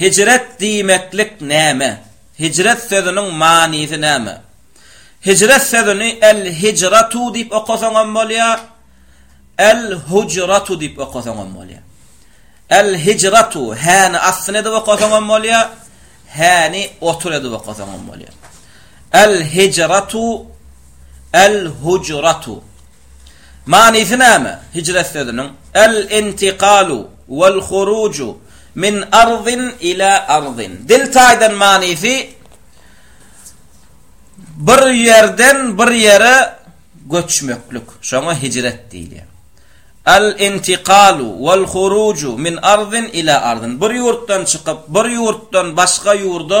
Hijret diýmeklik näme? Hijret sözüniň manysy näme? Hijret sözüni el-hijratu diýip okasaňam bolýar, el-hujratu diýip okasaňam bolýar. El-hijratu häni astyn edip okasaňam bolýar, häni otur edip okasaňam bolýar. El-hijratu el-hujratu. Manysy näme? Hijret sözüniň Al-intikalu wal-huruju min ardin ila ardin. Dil taýdan manysy bir ýerden bir ýere göçmeklik. Şoňa hijret diýilýär. Al-intikalu wal-huruju min ardin ila ardin. Bir ýurtdan çykyp, bir ýurtdan başga ýurda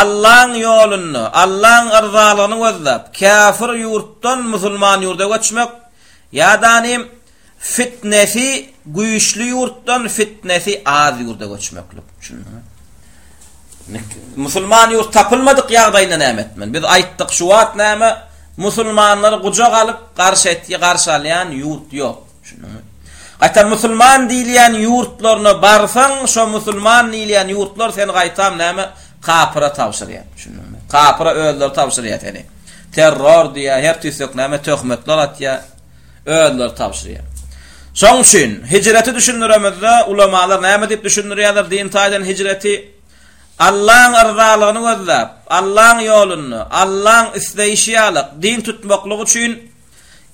Allaň ýolunda, Allaň yrzalygyny gözläp, käfir ýurtdan musulman ýurda göçmek, ýadanim, fitnesi güýçli ýurtdan fitnesi az ýurda göçmeklik. Düşündiňiz? Musulman ýurt tapylmadyk ýagdaýynda näme etmeli? Biz aýtdyk, şu wagt näme, musulmanlary gujak alyp, garşy etýä, garşy alýan ýurt ýok. Gaýtam musulman diýilýän ýurtlaryna barsaň, şo musulman diýilýän ýurtlar seni gaýtam näme, kapyra tabşyrýar. Düşündiňmi? Kapyra özleri tabşyrýar seni. Terror diýýär, her tüýsek näme töhmetler atýar. Özleri tabşyrýar. Şoň üçin hijreti düşündiremizde, ulamalar näme diýip düşündirýärler din taýdan hijreti? Allaň yzalygyny gözläp, Allaň ýolunda, Allaň isleýşi ýaly din tutmaklyk üçin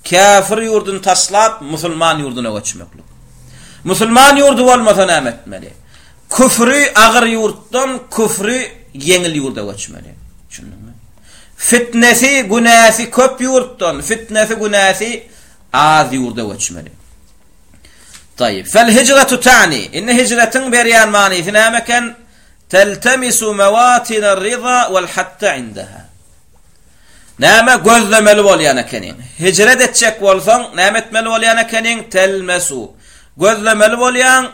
Käfir ýurduny taşlap, musulman ýurduna göçmeklik. Musulman ýurdy bolmasa näme etmeli? Küfri agyr ýurtdan küfri ýeňil ýurda göçmeli. Düşündiňmi? Fitnesi, günäsi köp ýurtdan, fitnesi, günäsi az ýurda göçmeli. Tayyip. Fel hicretu ta'ni. Inni hicretin berýän manysy näme eken? Teltemisu mewatina riza wal hatta indaha. Näme gözlemeli bolýan ekeniň? Hijret etjek bolsaň, näme etmeli bolýan ekeniň? Telmesu. Gözlemeli bolýaň,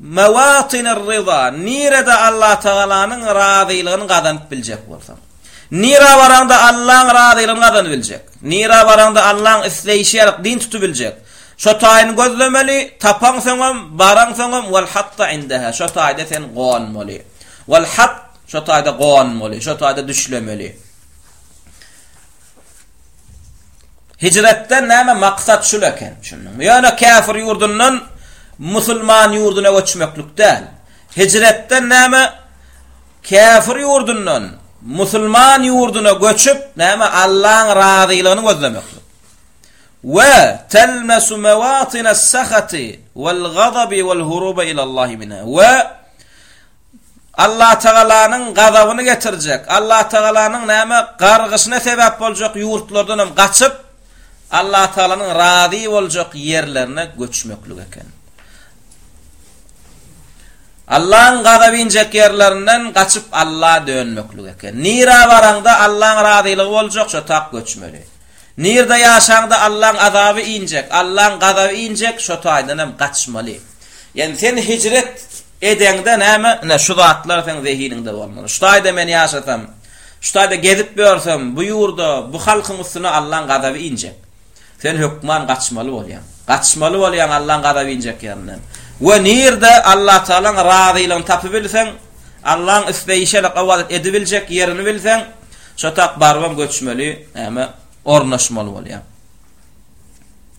Mewatinir-ryza, nirede Allatagalanyň razylygyny gazanyp biljek bolsaň. Nirä baraňda Allaň razylygyny gazanybiljek. Nirä baraňda Allaň isleýşi ýaly din tutubiljek. Şo taýyny gözlemeli, tapaňsoňam, baraňsoňam, wal-hatta indeha, şo taýda sen gonmaly. Wal-hat. Şo taýda gonmaly, şo taýda düşlemeli. Hijretden näme maksat şul eken, düşündiňmi? Ýöne käfir ýurdundan musulman ýurduna göçmeklik däl. Hijretden näme käfir ýurdundan musulman ýurduna göçüp, näme Allaň razylygyny gözlemek. Wa talmasu mawatin as-sakhati wal-ghadabi wal-huruba ila Allahi minha. Wa Allatagalanyň gazabyny getirjek, Allatagalanyň näme gargyşyna sebäp boljak ýurtlardan hem gaçyp, Allatagalanyň razy boljak ýerlerine göçmeklik eken. Allaň gazaby injek ýerlerinden gaçyp Alla dönmeklik eken. Nirä baraňda Allaň razylygy boljak şo tak göçmeli. Nirde ýaşaňda Allaň azaby injek, Allaň gazaby injek şo taýdan hem gaçmaly. Ýani sen hijret Edeňde näme? Ine, şu zatlar seň zehiniňde bolmaly. Şu taýda men ýaşasam, şu taýda gezip ýörsem, bu ýurda, bu halkyň üstüne Allaň gazaby injek. Sen hökman gaçmaly bolýaň. Gaçmaly bolýaň Allaň gazaby injek ýerinden. We nirde Allatagalaň razylygyny tapybilseň, Allaň isleýi şerik ybadat edibiljek ýerini bilseň, şo tak barybam göçmeli, näme, ornaşmaly bolýaň.